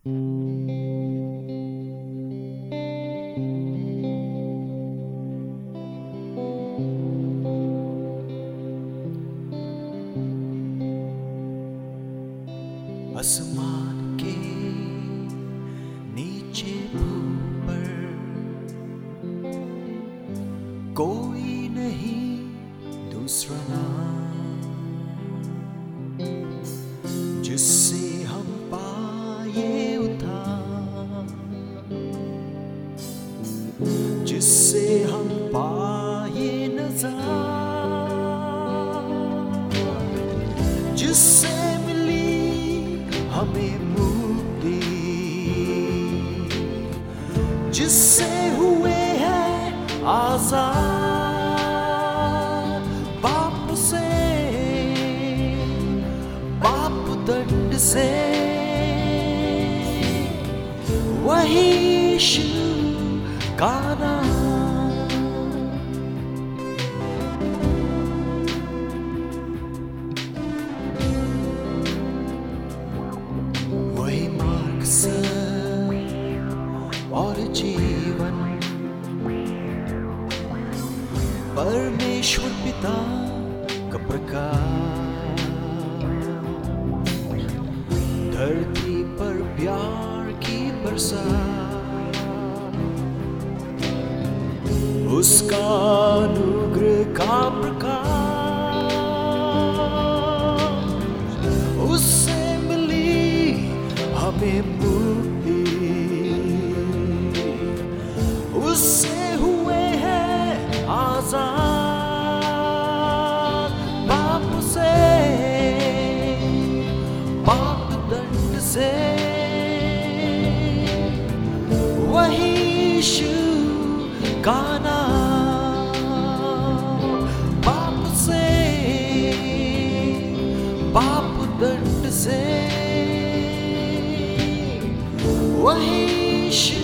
आसमान के नीचे पर कोई नहीं दूसरा नाम। जिससे हम पाए नजार। जिससे मिली हमें मुक्ति। जिससे हुए हैं आज़ाद। बाप से, बाप दंड से। वही यीशु नाम वही मार्ग से और जीवन परमेश्वर पिता का प्रकाश। धरती पर प्यार की बरसात। उसका अनुग्रह का प्रकाश उससे मिली हमें मुक्ति उससे हुए हैं आज़ाद। पाप से, पाप दंड से। वही का नाम burden to say. Why should